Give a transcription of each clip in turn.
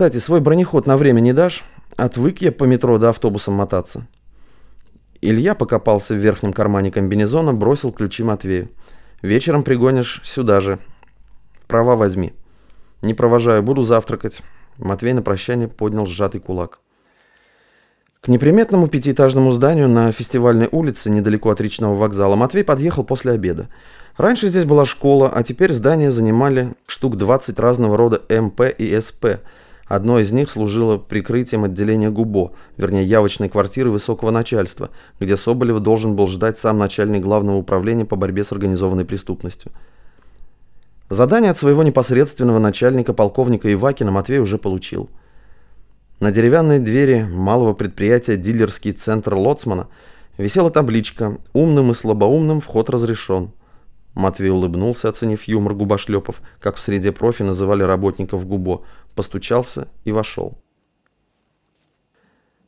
Кстати, свой бронеход на время не дашь? Отвык я по метро до автобусом мотаться. Илья покопался в верхнем кармане комбинезона, бросил ключи Матвею. Вечером пригонишь сюда же. Права возьми. Не провожаю, буду завтракать. Матвей на прощание поднял сжатый кулак. К неприметному пятиэтажному зданию на фестивальной улице, недалеко от речного вокзала, Матвей подъехал после обеда. Раньше здесь была школа, а теперь здание занимали штук 20 разного рода МП и СП. Одно из них служило прикрытием отделения ГУБО, вернее явочной квартиры высокого начальства, где Соболева должен был ждать сам начальник главного управления по борьбе с организованной преступностью. Задание от своего непосредственного начальника полковника Ивакина Матвей уже получил – на деревянной двери малого предприятия «Дилерский центр Лоцмана» висела табличка «Умным и слабоумным вход разрешен». Матвей улыбнулся, оценив юмор губошлепов, как в среде профи называли работников ГУБО, постучался и вошел.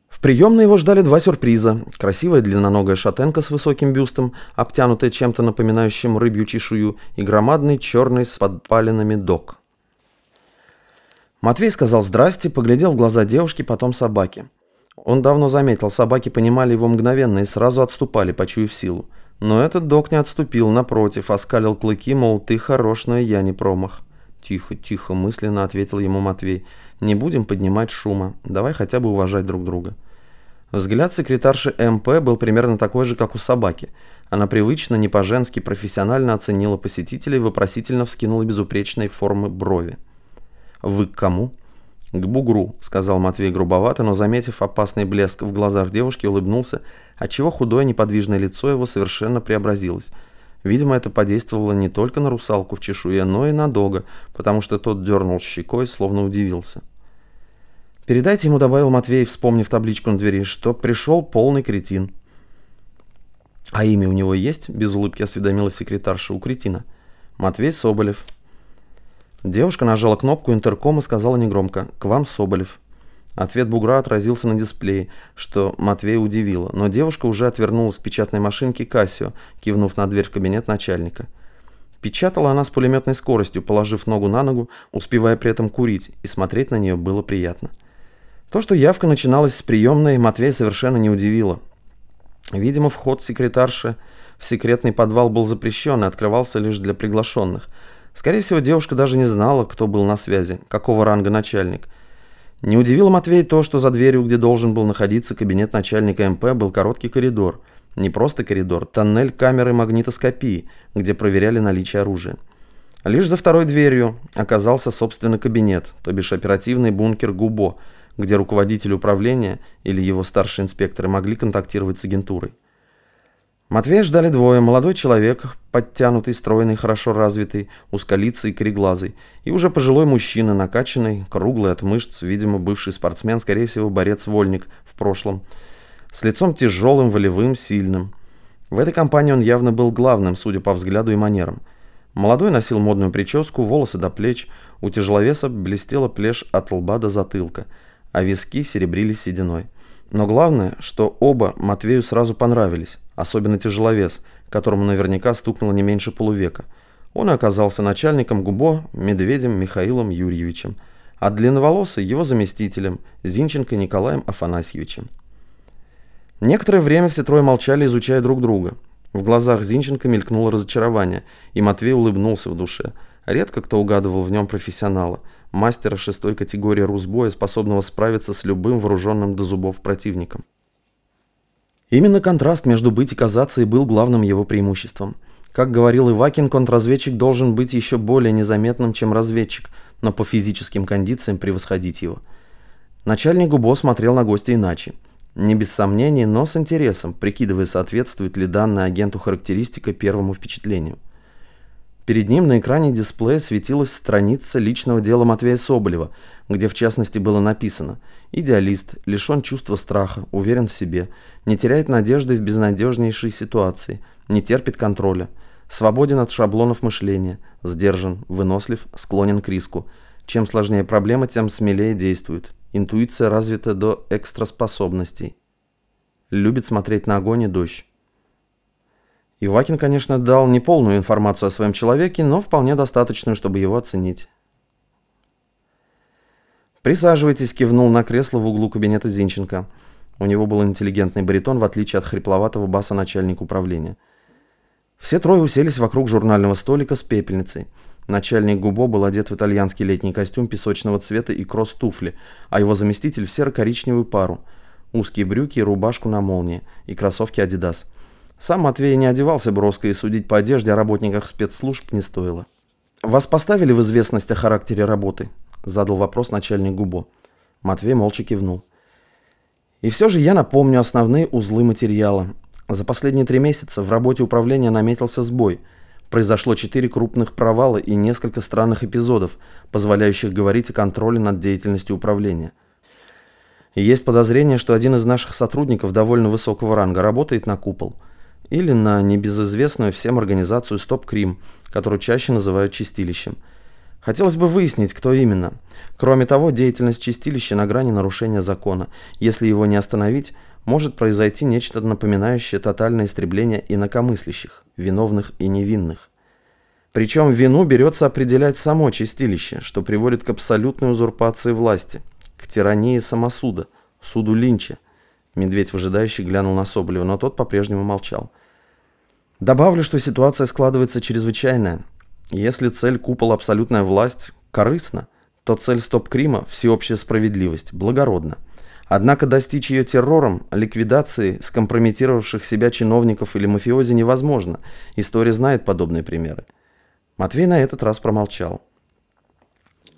В приемной его ждали два сюрприза. Красивая длинноногая шатенка с высоким бюстом, обтянутая чем-то напоминающим рыбью чешую, и громадный черный с подпаленными док. Матвей сказал «здрасте», поглядел в глаза девушки, потом собаки. Он давно заметил, собаки понимали его мгновенно и сразу отступали, почуяв силу. Но этот док не отступил, напротив, оскалил клыки, мол, ты хорош, но я не промах. «Тихо, тихо», мысленно ответил ему Матвей. «Не будем поднимать шума. Давай хотя бы уважать друг друга». Взгляд секретарши МП был примерно такой же, как у собаки. Она привычно, не по-женски, профессионально оценила посетителей вопросительно вскинула безупречной формы брови. «Вы к кому?» «К бугру», — сказал Матвей грубовато, но, заметив опасный блеск в глазах девушки, улыбнулся, отчего худое неподвижное лицо его совершенно преобразилось. Видимо, это подействовало не только на русалку в чешуе, но и на дога, потому что тот дернул щекой, словно удивился. «Передайте ему», — добавил Матвей, вспомнив табличку на двери, — «что пришел полный кретин». «А имя у него есть?» — без улыбки осведомилась секретарша у кретина. «Матвей Соболев». Девушка нажала кнопку интеркома и сказала негромко «К вам Соболев». Ответ бугра отразился на дисплее, что Матвея удивило, но девушка уже отвернулась к печатной машинке Кассио, кивнув на дверь в кабинет начальника. Печатала она с пулеметной скоростью, положив ногу на ногу, успевая при этом курить, и смотреть на нее было приятно. То, что явка начиналась с приемной, Матвея совершенно не удивило. Видимо, вход секретарши в секретный подвал был запрещен и открывался лишь для приглашенных – Скорее всего, девушка даже не знала, кто был на связи, какого ранга начальник. Не удивило Матвей то, что за дверью, где должен был находиться кабинет начальника МП, был короткий коридор. Не просто коридор, тоннель камеры магнитоскопии, где проверяли наличие оружия. Лишь за второй дверью оказался, собственно, кабинет, то бишь оперативный бункер ГУБО, где руководитель управления или его старшие инспекторы могли контактировать с агентурой. Матвея ждали двое. Молодой человек, подтянутый, стройный, хорошо развитый, узколицый и кореглазый. И уже пожилой мужчина, накачанный, круглый от мышц, видимо, бывший спортсмен, скорее всего, борец-вольник в прошлом. С лицом тяжелым, волевым, сильным. В этой компании он явно был главным, судя по взгляду и манерам. Молодой носил модную прическу, волосы до плеч, у тяжеловеса блестела плешь от лба до затылка, а виски серебрились сединой. Но главное, что оба Матвею сразу понравились, особенно тяжеловес, которому наверняка стукнуло не меньше полувека. Он оказался начальником ГУБО Медведем Михаилом Юрьевичем, а длинноволосый его заместителем Зинченко Николаем Афанасьевичем. Некоторое время все трое молчали, изучая друг друга. В глазах Зинченко мелькнуло разочарование, и Матвей улыбнулся в душе. Редко кто угадывал в нем профессионала – мастера шестой категории русбоя, способного справиться с любым вооруженным до зубов противником. Именно контраст между быть и казаться и был главным его преимуществом. Как говорил Ивакин, контрразведчик должен быть еще более незаметным, чем разведчик, но по физическим кондициям превосходить его. Начальник ГУБО смотрел на гостя иначе. Не без сомнений, но с интересом, прикидывая, соответствует ли данная агенту характеристика первому впечатлению. Перед ним на экране дисплея светилась страница личного дела Матвея Соболева, где в частности было написано «Идеалист, лишен чувства страха, уверен в себе, не теряет надежды в безнадежнейшей ситуации, не терпит контроля, свободен от шаблонов мышления, сдержан, вынослив, склонен к риску. Чем сложнее проблема, тем смелее действует. Интуиция развита до экстраспособностей. Любит смотреть на огонь и дождь. Ивакин, конечно, дал не полную информацию о своем человеке, но вполне достаточную, чтобы его оценить. «Присаживайтесь», — кивнул на кресло в углу кабинета Зинченко. У него был интеллигентный баритон, в отличие от хрипловатого баса начальника управления. Все трое уселись вокруг журнального столика с пепельницей. Начальник Губо был одет в итальянский летний костюм песочного цвета и кросс-туфли, а его заместитель в серо-коричневую пару. Узкие брюки и рубашку на молнии, и кроссовки «Адидас». Сам Матвей не одевался броско, и судить по одежде о работниках спецслужб не стоило. «Вас поставили в известность о характере работы?» – задал вопрос начальник Губо. Матвей молча кивнул. «И все же я напомню основные узлы материала. За последние три месяца в работе управления наметился сбой. Произошло четыре крупных провала и несколько странных эпизодов, позволяющих говорить о контроле над деятельностью управления. Есть подозрение, что один из наших сотрудников довольно высокого ранга работает на купол – или на небезызвестную всем организацию «Стоп Крим», которую чаще называют чистилищем. Хотелось бы выяснить, кто именно. Кроме того, деятельность чистилища на грани нарушения закона. Если его не остановить, может произойти нечто напоминающее тотальное истребление инакомыслящих, виновных и невинных. Причем вину берется определять само чистилище, что приводит к абсолютной узурпации власти, к тирании самосуда, суду Линча. Медведь выжидающий глянул на Соболева, но тот по-прежнему молчал. Добавлю, что ситуация складывается чрезвычайная. Если цель купол абсолютная власть корыстна, то цель стоп-крима – всеобщая справедливость, благородна. Однако достичь ее террором, ликвидацией скомпрометировавших себя чиновников или мафиози невозможно. История знает подобные примеры. Матвей на этот раз промолчал.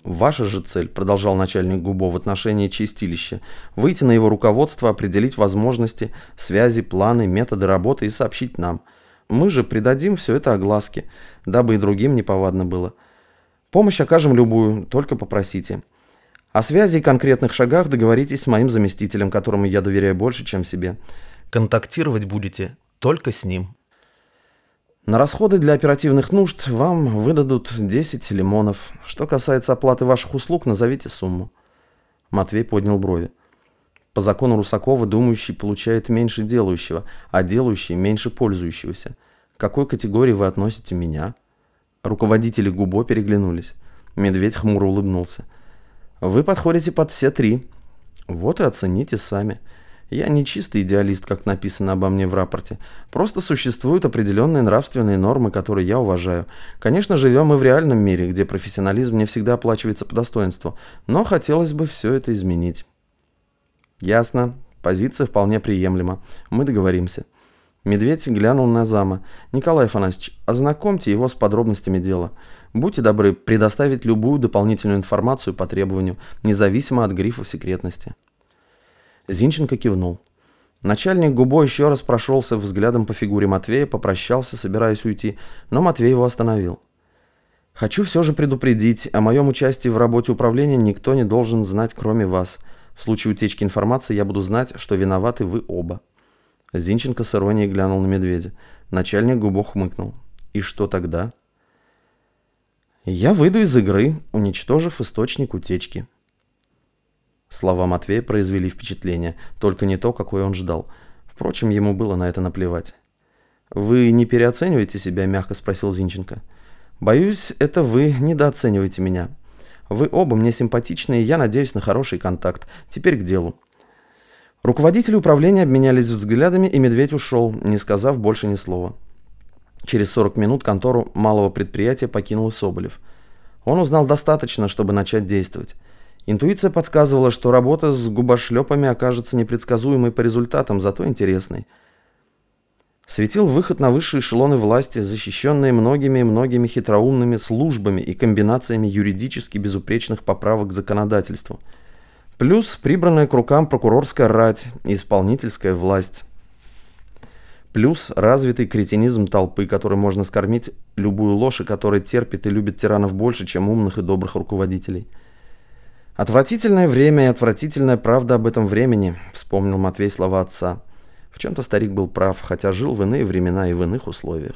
Ваша же цель, продолжал начальник ГУБО в отношении чистилища, выйти на его руководство, определить возможности, связи, планы, методы работы и сообщить нам – мы же придадим все это огласке, дабы и другим неповадно было. Помощь окажем любую, только попросите. О связи и конкретных шагах договоритесь с моим заместителем, которому я доверяю больше, чем себе. Контактировать будете только с ним. На расходы для оперативных нужд вам выдадут 10 лимонов. Что касается оплаты ваших услуг, назовите сумму. Матвей поднял брови. По закону Русакова думающий получает меньше делающего, а делающий меньше пользующегося. К какой категории вы относите меня? Руководители Губо переглянулись. Медведь хмуро улыбнулся. Вы подходите под все три. Вот и оцените сами. Я не чистый идеалист, как написано обо мне в рапорте. Просто существуют определенные нравственные нормы, которые я уважаю. Конечно, живем мы в реальном мире, где профессионализм не всегда оплачивается по достоинству, но хотелось бы все это изменить. «Ясно. Позиция вполне приемлема. Мы договоримся». Медведь глянул на зама. «Николай Афанасьевич, ознакомьте его с подробностями дела. Будьте добры предоставить любую дополнительную информацию по требованию, независимо от грифов секретности». Зинченко кивнул. Начальник Губо еще раз прошелся взглядом по фигуре Матвея, попрощался, собираясь уйти, но Матвей его остановил. «Хочу все же предупредить, о моем участии в работе управления никто не должен знать, кроме вас». В случае утечки информации я буду знать, что виноваты вы оба». Зинченко с иронией глянул на медведя. Начальник губо хмыкнул. «И что тогда?» «Я выйду из игры, уничтожив источник утечки». Слова Матвея произвели впечатление, только не то, какое он ждал. Впрочем, ему было на это наплевать. «Вы не переоцениваете себя?» – мягко спросил Зинченко. «Боюсь, это вы недооцениваете меня. Вы оба мне симпатичны, и я надеюсь на хороший контакт. Теперь к делу. Руководители управления обменялись взглядами, и медведь ушел, не сказав больше ни слова. Через 40 минут контору малого предприятия покинул Соболев. Он узнал достаточно, чтобы начать действовать. Интуиция подсказывала, что работа с губошлепами окажется непредсказуемой по результатам, зато интересной – светил выход на высшие эшелоны власти, защищенные многими многими хитроумными службами и комбинациями юридически безупречных поправок к законодательству. Плюс прибранная к рукам прокурорская рать и исполнительская власть. Плюс развитый кретинизм толпы, который можно скормить любую ложь, и который терпит и любит тиранов больше, чем умных и добрых руководителей. «Отвратительное время и отвратительная правда об этом времени», — вспомнил Матвей слова отца. В чем-то старик был прав, хотя жил в иные времена и в иных условиях.